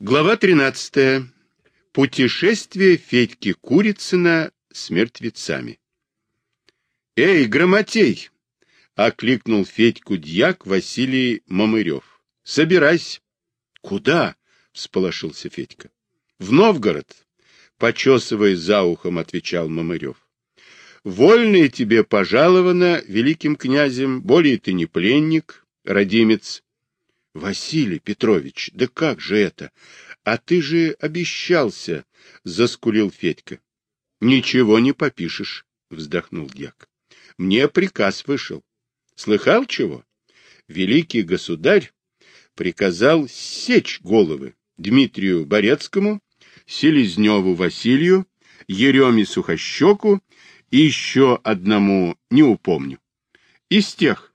Глава 13. Путешествие Федьки Курицына с мертвецами. «Эй, грамотей!» — окликнул Федьку дьяк Василий Мамырев. «Собирайся». «Куда?» — всполошился Федька. «В Новгород», — почесывая за ухом, отвечал Мамырев. «Вольное тебе пожаловано великим князем, более ты не пленник, родимец, — Василий Петрович, да как же это? А ты же обещался, — заскулил Федька. — Ничего не попишешь, — вздохнул дьяк. — Мне приказ вышел. Слыхал чего? Великий государь приказал сечь головы Дмитрию Борецкому, Селезневу Василию, Ереме Сухощеку и еще одному, не упомню. Из тех,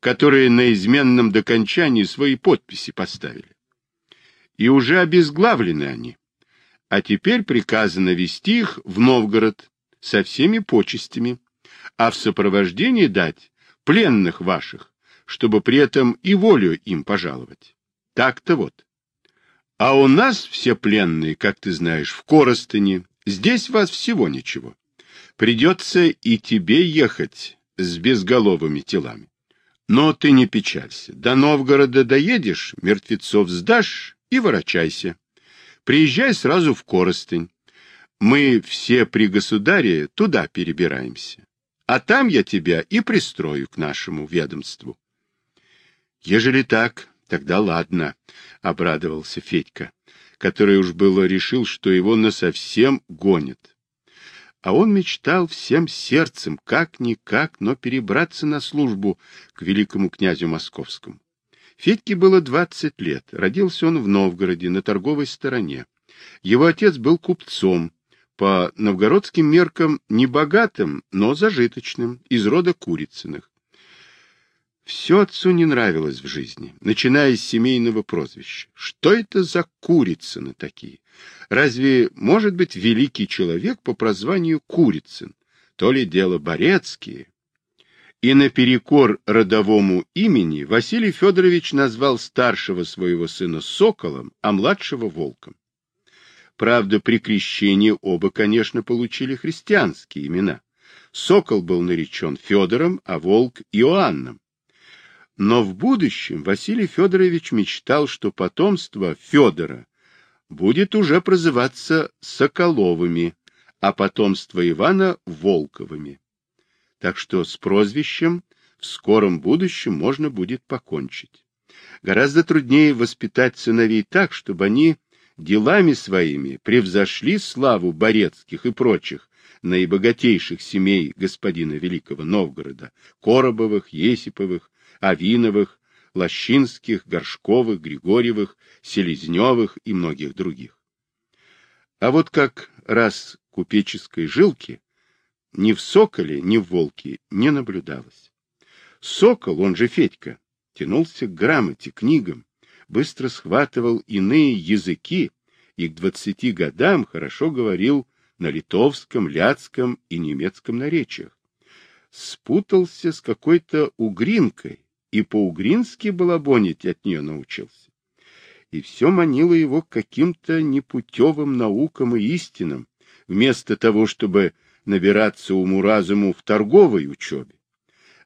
которые на изменном докончании свои подписи поставили. И уже обезглавлены они. А теперь приказано вести их в Новгород со всеми почестями, а в сопровождении дать пленных ваших, чтобы при этом и волю им пожаловать. Так-то вот. А у нас все пленные, как ты знаешь, в Коростыне. Здесь вас всего ничего. Придется и тебе ехать с безголовыми телами. Но ты не печалься. До Новгорода доедешь, мертвецов сдашь и ворочайся. Приезжай сразу в Коростень. Мы все при государе туда перебираемся. А там я тебя и пристрою к нашему ведомству. Ежели так, тогда ладно, — обрадовался Федька, который уж было решил, что его насовсем гонит. А он мечтал всем сердцем, как-никак, но перебраться на службу к великому князю московскому. Федьке было двадцать лет, родился он в Новгороде, на торговой стороне. Его отец был купцом, по новгородским меркам небогатым, но зажиточным, из рода Курицыных. Все отцу не нравилось в жизни, начиная с семейного прозвища. Что это за Курицыны такие? Разве может быть великий человек по прозванию Курицын? То ли дело Борецкие? И наперекор родовому имени Василий Федорович назвал старшего своего сына Соколом, а младшего Волком. Правда, при крещении оба, конечно, получили христианские имена. Сокол был наречен Федором, а Волк — Иоанном. Но в будущем Василий Федорович мечтал, что потомство Федора будет уже прозываться Соколовыми, а потомство Ивана — Волковыми. Так что с прозвищем в скором будущем можно будет покончить. Гораздо труднее воспитать сыновей так, чтобы они делами своими превзошли славу Борецких и прочих наибогатейших семей господина Великого Новгорода, Коробовых, Есиповых, Авиновых, Лощинских, Горшковых, Григорьевых, Селезневых и многих других. А вот как раз купеческой жилки ни в Соколе, ни в Волке не наблюдалось. Сокол, он же Федька, тянулся к грамоте, книгам, быстро схватывал иные языки и к двадцати годам хорошо говорил на литовском, ляцком и немецком наречиях. Спутался с какой-то угринкой, и по-угрински балабонить от нее научился. И все манило его к каким-то непутевым наукам и истинам, вместо того, чтобы набираться уму-разуму в торговой учебе.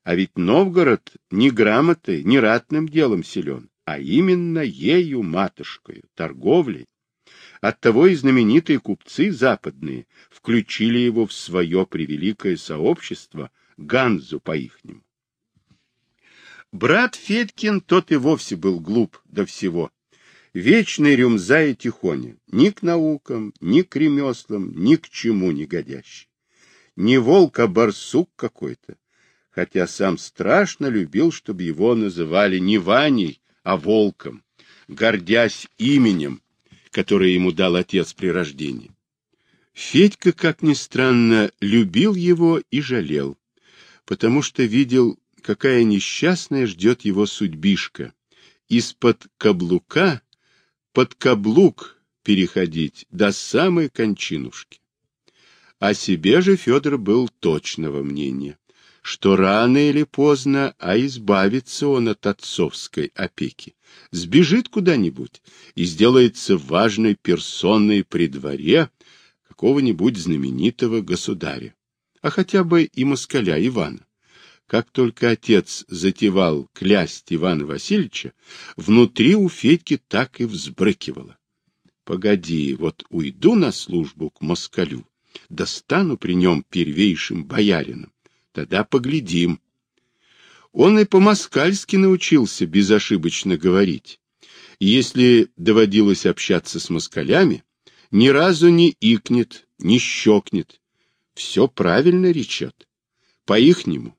А ведь Новгород ни грамотой, ни ратным делом силен, а именно ею, матушкою, торговлей. Оттого и знаменитые купцы западные включили его в свое превеликое сообщество, Ганзу по-ихнему. Брат Федькин, тот и вовсе был глуп до всего. Вечный рюмза и тихоня, ни к наукам, ни к ремеслам, ни к чему не годящий. Не волк, а барсук какой-то, хотя сам страшно любил, чтобы его называли не Ваней, а волком, гордясь именем, которое ему дал отец при рождении. Федька, как ни странно, любил его и жалел, потому что видел какая несчастная ждет его судьбишка. Из-под каблука под каблук переходить до самой кончинушки. О себе же Федор был точного мнения, что рано или поздно, а избавится он от отцовской опеки, сбежит куда-нибудь и сделается важной персоной при дворе какого-нибудь знаменитого государя, а хотя бы и москаля Ивана. Как только отец затевал клясть Ивана Васильевича, внутри у Федьки так и взбрыкивало. Погоди, вот уйду на службу к москалю, достану при нем первейшим боярином, тогда поглядим. Он и по-москальски научился безошибочно говорить. И если доводилось общаться с москалями, ни разу не икнет, не щекнет. Все правильно речет. По-ихнему.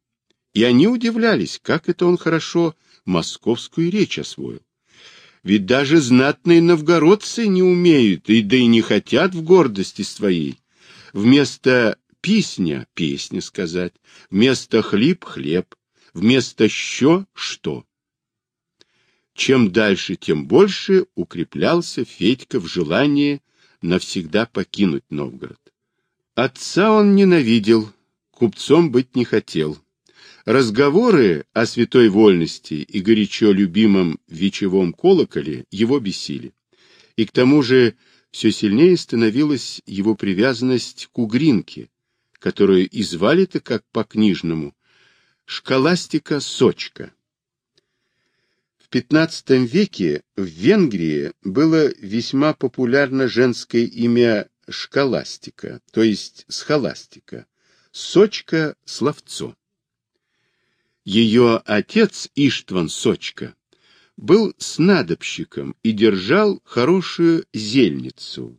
И они удивлялись, как это он хорошо московскую речь освоил. Ведь даже знатные новгородцы не умеют, и да и не хотят в гордости своей. Вместо писня — песня сказать, вместо хлеб — хлеб, вместо що — что. Чем дальше, тем больше укреплялся Федька в желании навсегда покинуть Новгород. Отца он ненавидел, купцом быть не хотел. Разговоры о святой вольности и горячо любимом вечевом колоколе его бесили. И к тому же все сильнее становилась его привязанность к угринке, которую и звали-то как по-книжному школастика Сочка. В XV веке в Венгрии было весьма популярно женское имя школастика, то есть схоластика, Сочка Словцо. Ее отец Иштван Сочка был снадобщиком и держал хорошую зельницу.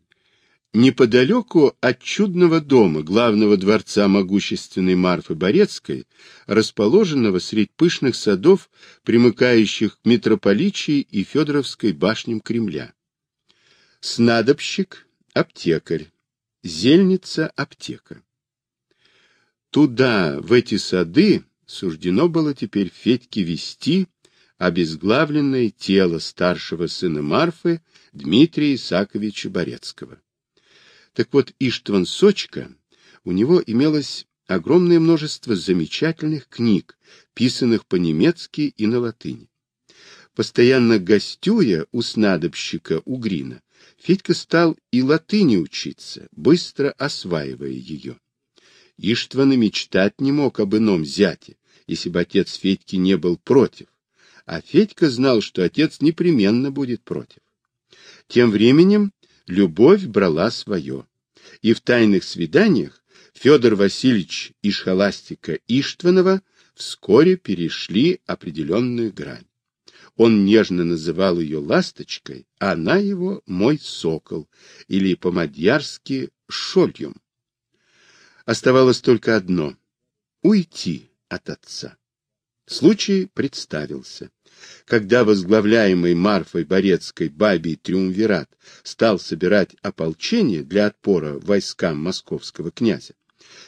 Неподалеку от чудного дома, главного дворца могущественной Марфы Борецкой, расположенного средь пышных садов, примыкающих к митрополичии и Федоровской башням Кремля. Снадобщик — аптекарь, зельница — аптека. Туда, в эти сады, суждено было теперь Федьке вести обезглавленное тело старшего сына Марфы Дмитрия Исаковича Борецкого. Так вот, Иштван Сочка, у него имелось огромное множество замечательных книг, писанных по-немецки и на латыни. Постоянно гостюя у снадобщика Угрина, Федька стал и латыни учиться, быстро осваивая ее. Иштван и мечтать не мог об ином зяте, если бы отец Федьки не был против. А Федька знал, что отец непременно будет против. Тем временем любовь брала свое. И в тайных свиданиях Федор Васильевич и Шхоластика Иштванова вскоре перешли определенную грань. Он нежно называл ее ласточкой, а она его мой сокол, или по-мадьярски шольем. Оставалось только одно — уйти от отца. Случай представился. Когда возглавляемый Марфой Борецкой бабий триумвират стал собирать ополчение для отпора войскам московского князя,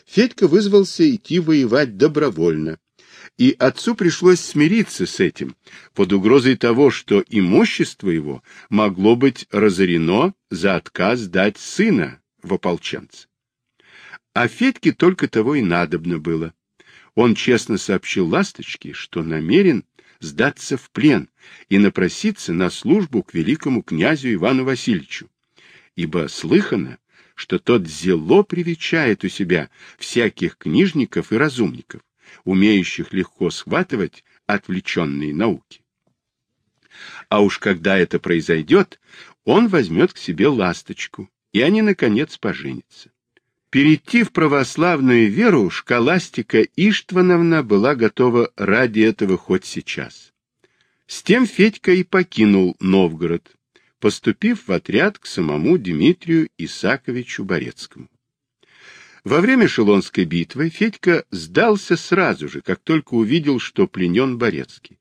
Федька вызвался идти воевать добровольно, и отцу пришлось смириться с этим, под угрозой того, что имущество его могло быть разорено за отказ дать сына в ополченце. А Федьке только того и надобно было. Он честно сообщил Ласточке, что намерен сдаться в плен и напроситься на службу к великому князю Ивану Васильевичу, ибо слыхано, что тот зело привечает у себя всяких книжников и разумников, умеющих легко схватывать отвлеченные науки. А уж когда это произойдет, он возьмет к себе ласточку, и они, наконец, поженятся. Перейти в православную веру школастика Иштвановна была готова ради этого хоть сейчас. С тем Федька и покинул Новгород, поступив в отряд к самому Дмитрию Исаковичу Борецкому. Во время Шелонской битвы Федька сдался сразу же, как только увидел, что пленен Борецкий.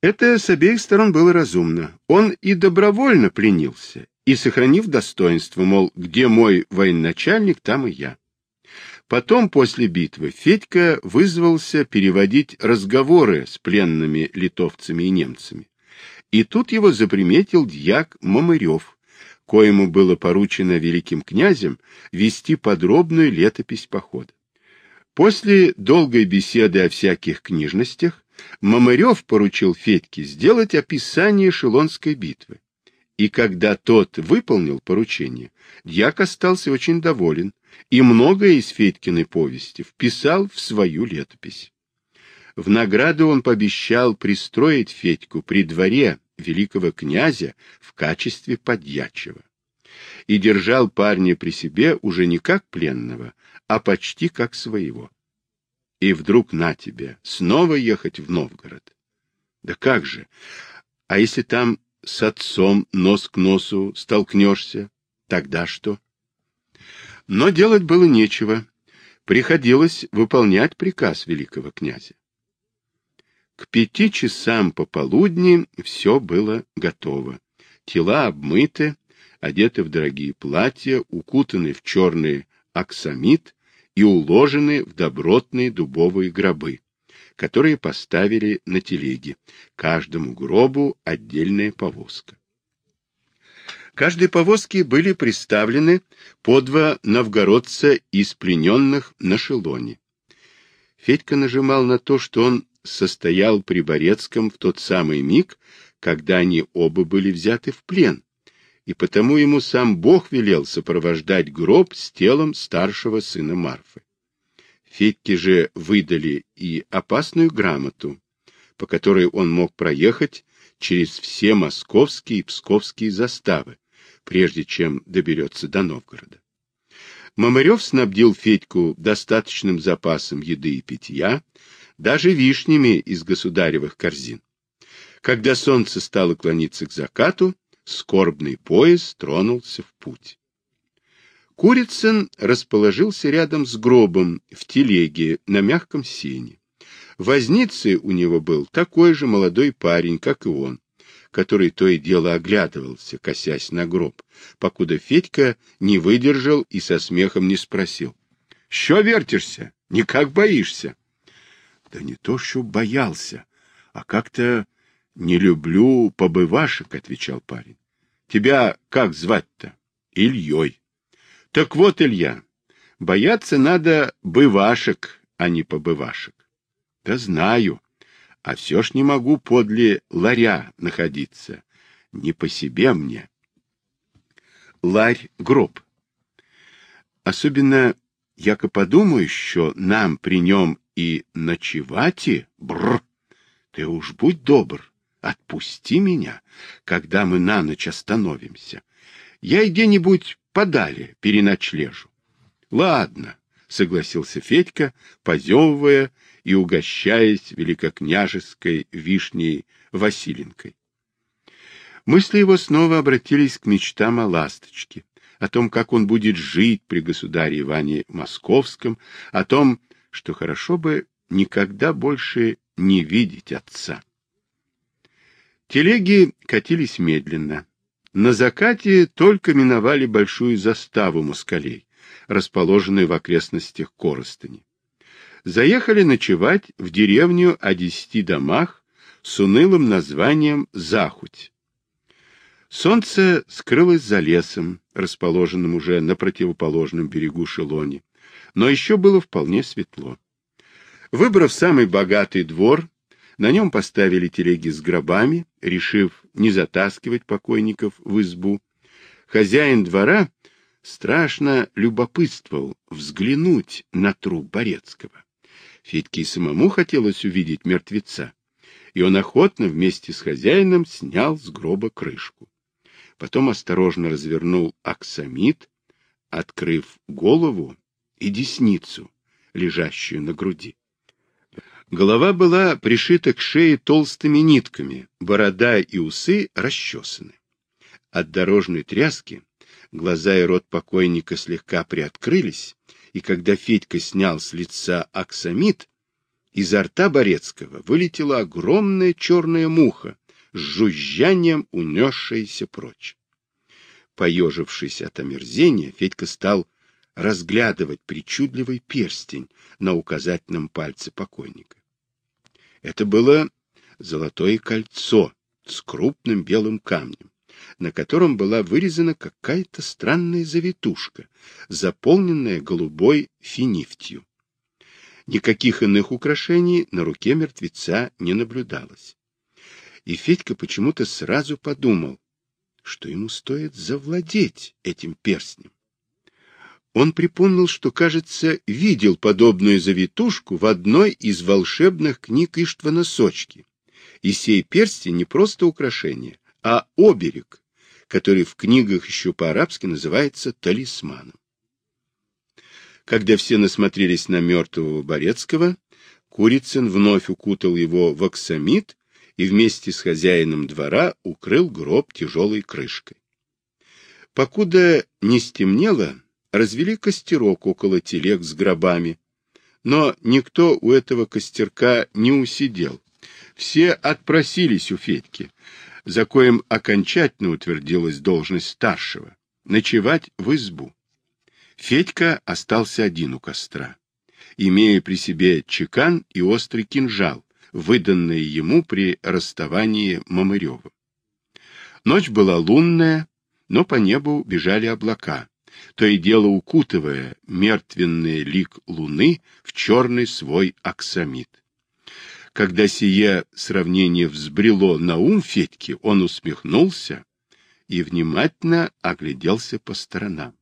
Это с обеих сторон было разумно. Он и добровольно пленился, и сохранив достоинство, мол, где мой военачальник, там и я. Потом, после битвы, Федька вызвался переводить разговоры с пленными литовцами и немцами. И тут его заприметил дьяк Мамырев, коему было поручено великим князем вести подробную летопись похода. После долгой беседы о всяких книжностях Мамырев поручил Федьке сделать описание Шелонской битвы. И когда тот выполнил поручение, дьяк остался очень доволен и многое из Федькиной повести вписал в свою летопись. В награду он пообещал пристроить Федьку при дворе великого князя в качестве подьячего. И держал парня при себе уже не как пленного, а почти как своего. И вдруг на тебе, снова ехать в Новгород. Да как же? А если там с отцом нос к носу столкнешься, тогда что? Но делать было нечего. Приходилось выполнять приказ великого князя. К пяти часам пополудни все было готово. Тела обмыты, одеты в дорогие платья, укутаны в черный аксамит и уложены в добротные дубовые гробы, которые поставили на телеге. Каждому гробу отдельная повозка. Каждой повозке были представлены по два новгородца из плененных на шелоне. Федька нажимал на то, что он состоял при Борецком в тот самый миг, когда они оба были взяты в плен, и потому ему сам Бог велел сопровождать гроб с телом старшего сына Марфы. Федьке же выдали и опасную грамоту, по которой он мог проехать через все московские и псковские заставы, прежде чем доберется до Новгорода. Мамырев снабдил Федьку достаточным запасом еды и питья, даже вишнями из государевых корзин. Когда солнце стало клониться к закату, скорбный поезд тронулся в путь. Курицын расположился рядом с гробом в телеге на мягком сене. Возницей у него был такой же молодой парень, как и он, который то и дело оглядывался, косясь на гроб, покуда Федька не выдержал и со смехом не спросил. — Що вертишься? Никак боишься? — Да не то, что боялся, а как-то не люблю побывашек, — отвечал парень. — Тебя как звать-то? — Ильей. — Так вот, Илья, бояться надо бывашек, а не побывашек. — Да знаю, а все ж не могу подле ларя находиться. Не по себе мне. Ларь — гроб. Особенно, яко подумаю, что нам при нем и ночевати, бр, ты уж будь добр, отпусти меня, когда мы на ночь остановимся. Я где-нибудь подали переночлежу. Ладно, согласился Федька, позевывая и угощаясь великокняжеской вишней Василенкой. Мысли его снова обратились к мечтам о ласточке, о том, как он будет жить при государе Иване Московском, о том, что хорошо бы никогда больше не видеть отца. Телеги катились медленно. На закате только миновали большую заставу москалей, расположенную в окрестностях Коростыни. Заехали ночевать в деревню о десяти домах с унылым названием Захуть. Солнце скрылось за лесом, расположенным уже на противоположном берегу Шелони но еще было вполне светло. Выбрав самый богатый двор, на нем поставили телеги с гробами, решив не затаскивать покойников в избу. Хозяин двора страшно любопытствовал взглянуть на труп Борецкого. Федьке и самому хотелось увидеть мертвеца, и он охотно вместе с хозяином снял с гроба крышку. Потом осторожно развернул аксамит, открыв голову, и десницу, лежащую на груди. Голова была пришита к шее толстыми нитками, борода и усы расчесаны. От дорожной тряски глаза и рот покойника слегка приоткрылись, и когда Федька снял с лица аксамит, изо рта Борецкого вылетела огромная черная муха с жужжанием, унесшаяся прочь. Поежившись от омерзения, Федька стал разглядывать причудливый перстень на указательном пальце покойника. Это было золотое кольцо с крупным белым камнем, на котором была вырезана какая-то странная завитушка, заполненная голубой финифтью. Никаких иных украшений на руке мертвеца не наблюдалось. И Федька почему-то сразу подумал, что ему стоит завладеть этим перстнем. Он припомнил, что, кажется, видел подобную завитушку в одной из волшебных книг Иштвана Сочки. И сей перстень не просто украшение, а оберег, который в книгах еще по-арабски называется талисманом. Когда все насмотрелись на мертвого Борецкого, Курицын вновь укутал его в оксамит и вместе с хозяином двора укрыл гроб тяжелой крышкой. Покуда не стемнело, развели костерок около телег с гробами, но никто у этого костерка не усидел. Все отпросились у Федьки, за коим окончательно утвердилась должность старшего, ночевать в избу. Федька остался один у костра, имея при себе чекан и острый кинжал, выданные ему при расставании Мамыревым. Ночь была лунная, но по небу бежали облака, то и дело укутывая мертвенный лик луны в черный свой аксамит. Когда сие сравнение взбрело на ум Федьки, он усмехнулся и внимательно огляделся по сторонам.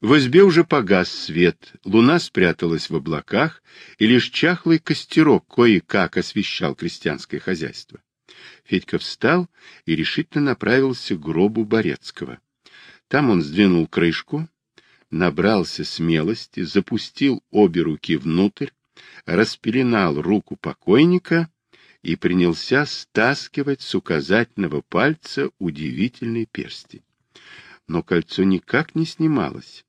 В избе уже погас свет, луна спряталась в облаках, и лишь чахлый костерок кое-как освещал крестьянское хозяйство. Федька встал и решительно направился к гробу Борецкого. Там он сдвинул крышку, набрался смелости, запустил обе руки внутрь, распеленал руку покойника и принялся стаскивать с указательного пальца удивительный перстень. Но кольцо никак не снималось.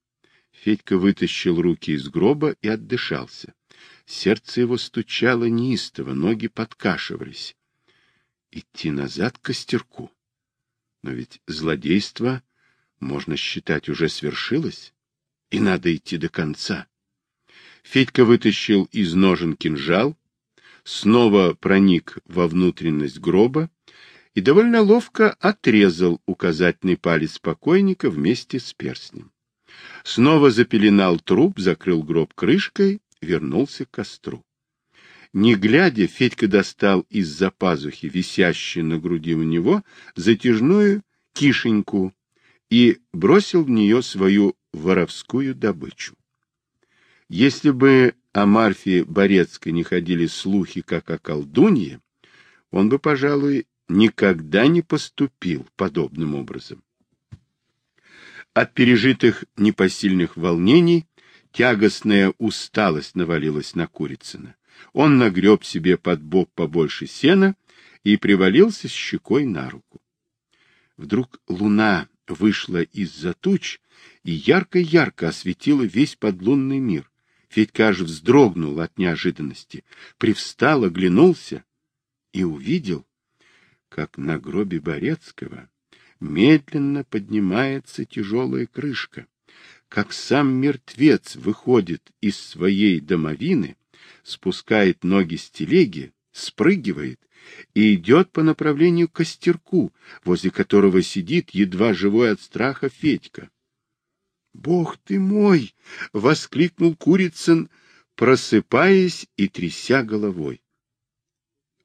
Федька вытащил руки из гроба и отдышался. Сердце его стучало неистово, ноги подкашивались. Идти назад к костерку. Но ведь злодейство, можно считать, уже свершилось, и надо идти до конца. Федька вытащил из ножен кинжал, снова проник во внутренность гроба и довольно ловко отрезал указательный палец покойника вместе с перстнем. Снова запеленал труп, закрыл гроб крышкой, вернулся к костру. Не глядя, Федька достал из-за пазухи, висящей на груди у него, затяжную кишеньку и бросил в нее свою воровскую добычу. Если бы о Марфе Борецкой не ходили слухи, как о колдунье, он бы, пожалуй, никогда не поступил подобным образом. От пережитых непосильных волнений тягостная усталость навалилась на Курицына. Он нагреб себе под бок побольше сена и привалился с щекой на руку. Вдруг луна вышла из-за туч и ярко-ярко осветила весь подлунный мир. Федька аж вздрогнул от неожиданности, привстал, оглянулся и увидел, как на гробе Борецкого медленно поднимается тяжелая крышка, как сам мертвец выходит из своей домовины, спускает ноги с телеги, спрыгивает и идет по направлению к костерку, возле которого сидит едва живой от страха Федька. «Бог ты мой!» — воскликнул Курицын, просыпаясь и тряся головой.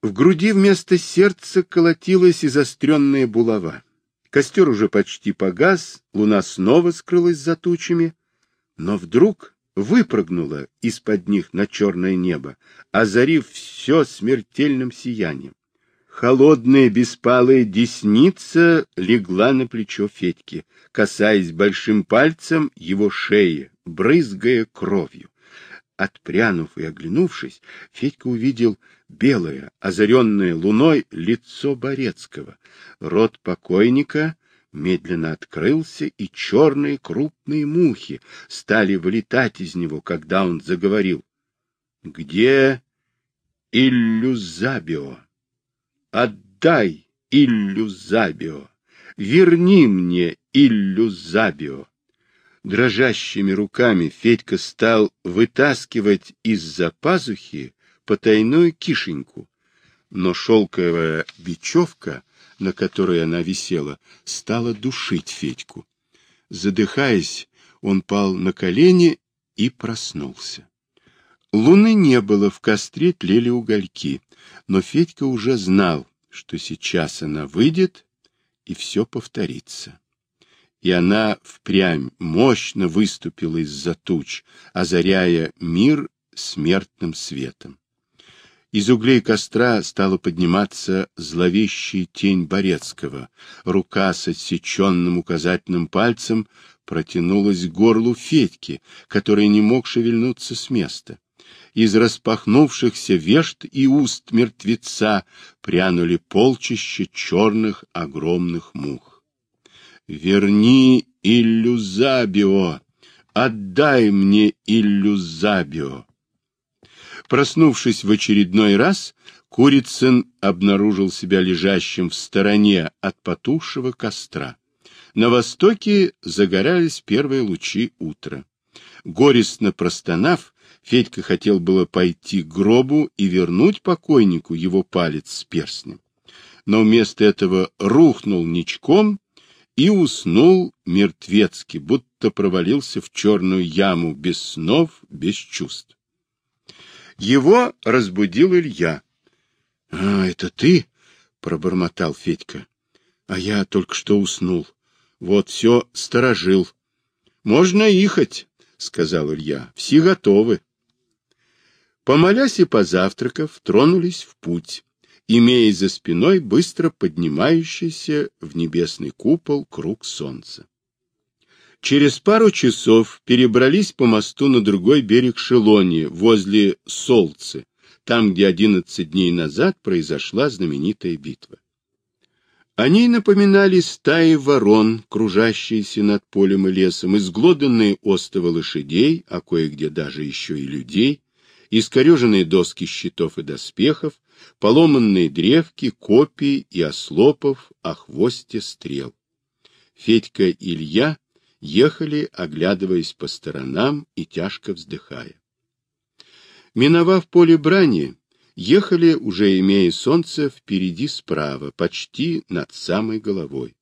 В груди вместо сердца колотилась изостренная булава. Костер уже почти погас, луна снова скрылась за тучами, но вдруг выпрыгнула из-под них на черное небо, озарив все смертельным сиянием. Холодная беспалая десница легла на плечо Федьки, касаясь большим пальцем его шеи, брызгая кровью. Отпрянув и оглянувшись, Федька увидел белое, озаренное луной лицо Борецкого. Рот покойника медленно открылся, и черные крупные мухи стали вылетать из него, когда он заговорил. — Где Иллюзабио? Отдай Иллюзабио! Верни мне Иллюзабио! Дрожащими руками Федька стал вытаскивать из-за пазухи потайную кишеньку, но шелковая бечевка, на которой она висела, стала душить Федьку. Задыхаясь, он пал на колени и проснулся. Луны не было, в костре тлели угольки, но Федька уже знал, что сейчас она выйдет, и все повторится. И она впрямь мощно выступила из-за туч, озаряя мир смертным светом. Из углей костра стала подниматься зловещая тень Борецкого. Рука с отсеченным указательным пальцем протянулась к горлу Федьки, который не мог шевельнуться с места. Из распахнувшихся вешт и уст мертвеца прянули полчища черных огромных мух. «Верни Иллюзабио! Отдай мне Иллюзабио!» Проснувшись в очередной раз, Курицын обнаружил себя лежащим в стороне от потухшего костра. На востоке загорались первые лучи утра. Горестно простонав, Федька хотел было пойти к гробу и вернуть покойнику его палец с перстнем. Но вместо этого рухнул ничком и уснул мертвецки, будто провалился в черную яму без снов, без чувств. Его разбудил Илья. — А, это ты? — пробормотал Федька. — А я только что уснул. Вот все сторожил. — Можно ехать, — сказал Илья. — Все готовы. Помолясь и позавтракав, тронулись в путь, имея за спиной быстро поднимающийся в небесный купол круг солнца. Через пару часов перебрались по мосту на другой берег Шелони, возле Солцы, там, где одиннадцать дней назад произошла знаменитая битва. Они напоминали стаи ворон, кружащиеся над полем и лесом, изглоданные остовы лошадей, а кое-где даже еще и людей, искореженные доски щитов и доспехов, поломанные древки, копии и ослопов о хвосте стрел. Федька Илья ехали, оглядываясь по сторонам и тяжко вздыхая. Миновав поле брани, ехали, уже имея солнце впереди справа, почти над самой головой.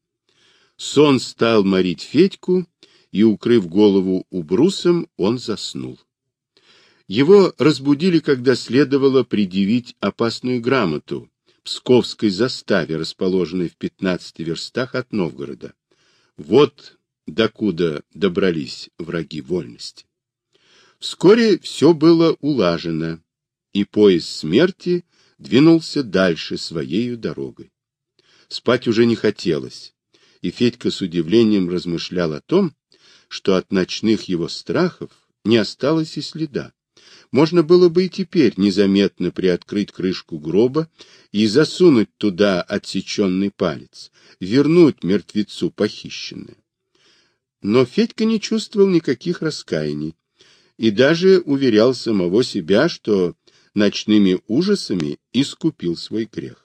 Сон стал морить Федьку, и, укрыв голову убрусом, он заснул. Его разбудили, когда следовало предъявить опасную грамоту Псковской заставе, расположенной в 15 верстах от Новгорода. Вот докуда добрались враги вольности. Вскоре все было улажено, и поезд смерти двинулся дальше своею дорогой. Спать уже не хотелось, и Федька с удивлением размышлял о том, что от ночных его страхов не осталось и следа. Можно было бы и теперь незаметно приоткрыть крышку гроба и засунуть туда отсеченный палец, вернуть мертвецу похищенное. Но Федька не чувствовал никаких раскаяний и даже уверял самого себя, что ночными ужасами искупил свой грех.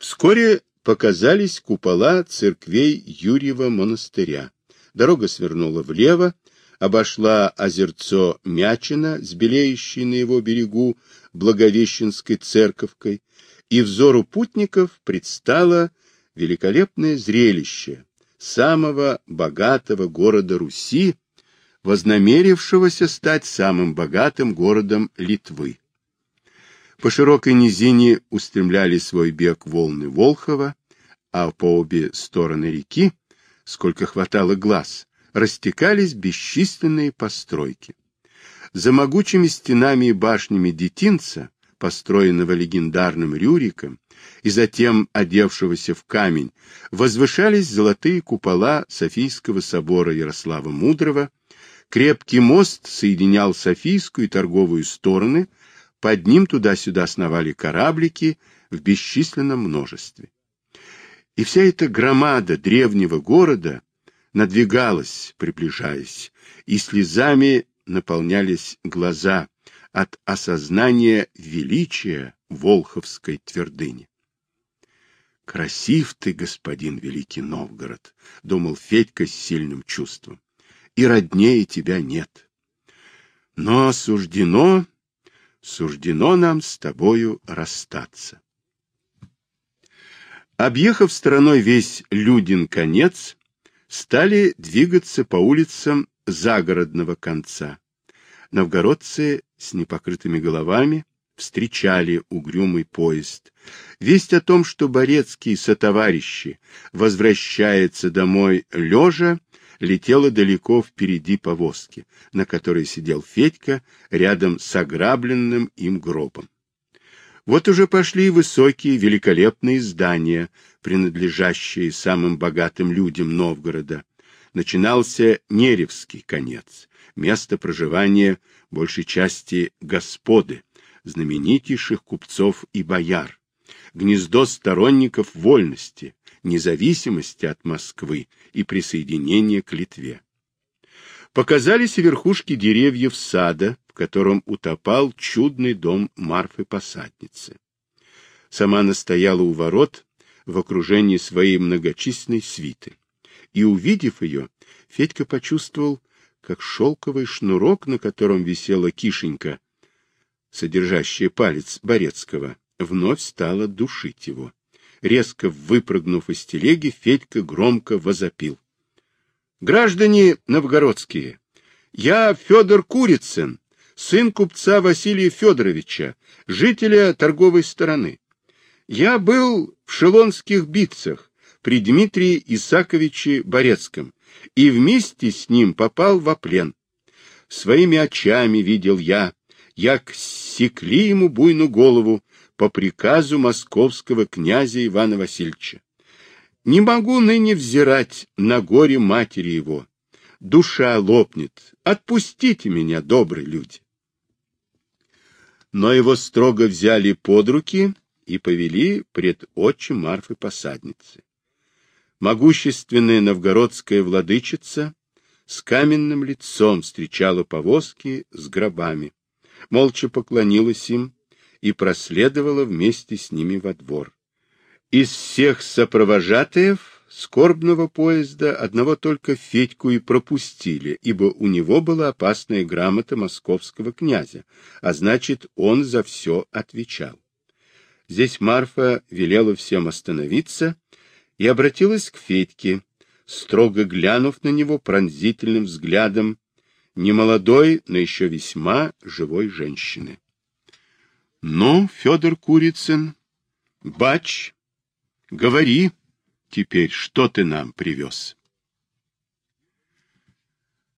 Вскоре показались купола церквей Юрьева монастыря. Дорога свернула влево, обошла озерцо Мячина с белеющей на его берегу Благовещенской церковкой, и взору путников предстало великолепное зрелище самого богатого города Руси, вознамерившегося стать самым богатым городом Литвы. По широкой низине устремляли свой бег волны Волхова, а по обе стороны реки, сколько хватало глаз, растекались бесчисленные постройки. За могучими стенами и башнями детинца, построенного легендарным Рюриком, и затем одевшегося в камень, возвышались золотые купола Софийского собора Ярослава Мудрого, крепкий мост соединял Софийскую и торговую стороны, под ним туда-сюда сновали кораблики в бесчисленном множестве. И вся эта громада древнего города надвигалась, приближаясь, и слезами наполнялись глаза от осознания величия Волховской твердыни. «Красив ты, господин Великий Новгород», — думал Федька с сильным чувством, — «и роднее тебя нет. Но суждено, суждено нам с тобою расстаться». Объехав стороной весь Людин конец, стали двигаться по улицам загородного конца. Новгородцы с непокрытыми головами встречали угрюмый поезд. Весть о том, что Борецкий сотоварищи возвращается домой лежа, летела далеко впереди повозки, на которой сидел Федька рядом с ограбленным им гробом. Вот уже пошли высокие великолепные здания, принадлежащие самым богатым людям Новгорода. Начинался Неревский конец, место проживания большей части господы, знаменитейших купцов и бояр, гнездо сторонников вольности, независимости от Москвы и присоединения к Литве. Показались верхушки деревьев сада, в котором утопал чудный дом Марфы-посадницы. Сама она стояла у ворот в окружении своей многочисленной свиты. И, увидев ее, Федька почувствовал, как шелковый шнурок, на котором висела кишенька, содержащая палец Борецкого, вновь стала душить его. Резко выпрыгнув из телеги, Федька громко возопил. — Граждане новгородские, я Федор Курицын, сын купца Василия Федоровича, жителя торговой стороны. Я был в шелонских битцах при Дмитрии Исаковиче Борецком и вместе с ним попал во плен. Своими очами видел я, як секли ему буйную голову по приказу московского князя Ивана Васильевича. Не могу ныне взирать на горе матери его. Душа лопнет. Отпустите меня, добрые люди. Но его строго взяли под руки и повели пред отчим Марфы посадницы. Могущественная новгородская владычица с каменным лицом встречала повозки с гробами, молча поклонилась им и проследовала вместе с ними во двор. Из всех сопровожатаев скорбного поезда одного только Федьку и пропустили, ибо у него была опасная грамота московского князя, а значит, он за все отвечал. Здесь Марфа велела всем остановиться и обратилась к Федьке, строго глянув на него пронзительным взглядом немолодой, но еще весьма живой женщины. — Ну, Федор Курицын, бач, говори теперь, что ты нам привез.